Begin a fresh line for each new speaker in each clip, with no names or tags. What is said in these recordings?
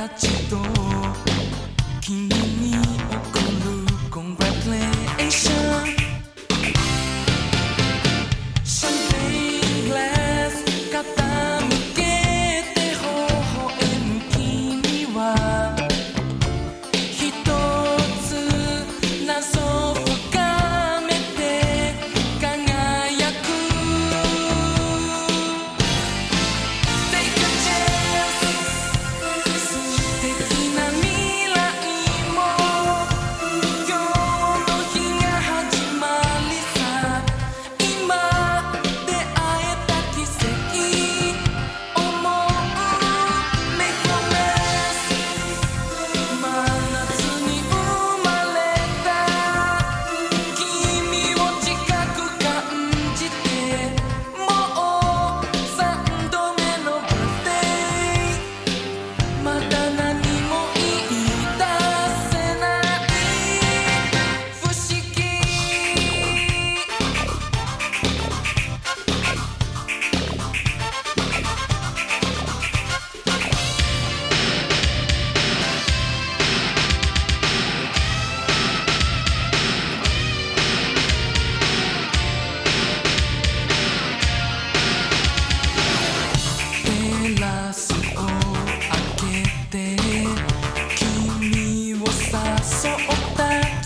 たちと君に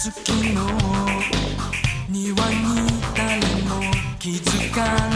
月の庭に誰も気づかない